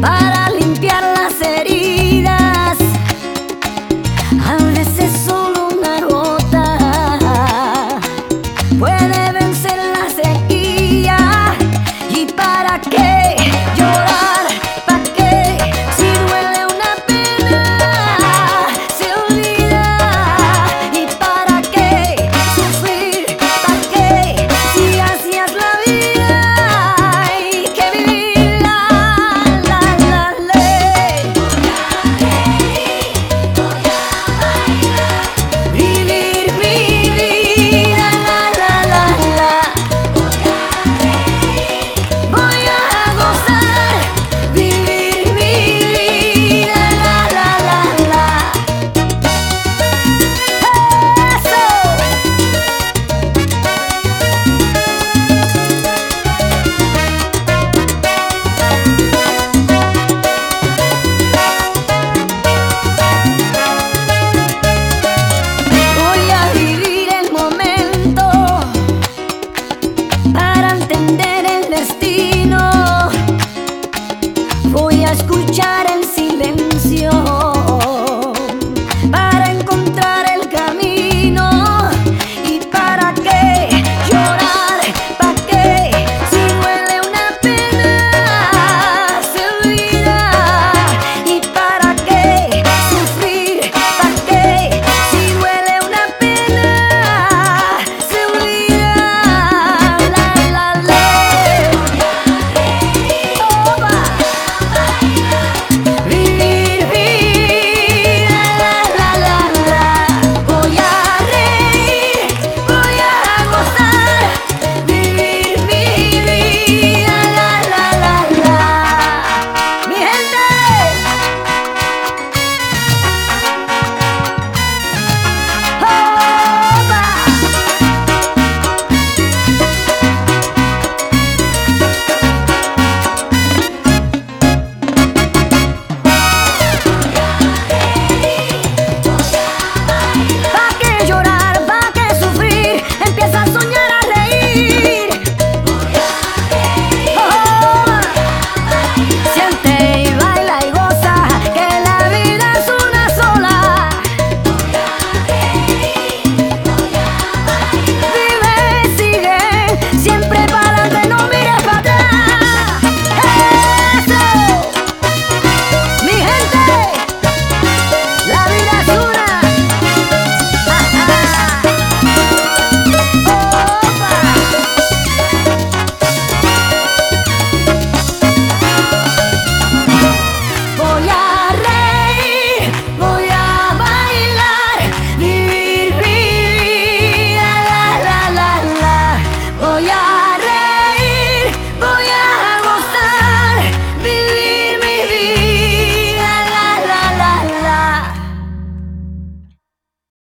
para limpiar las heridas. A veces solo una gota puede vencer la sequía. ¿Y para qué?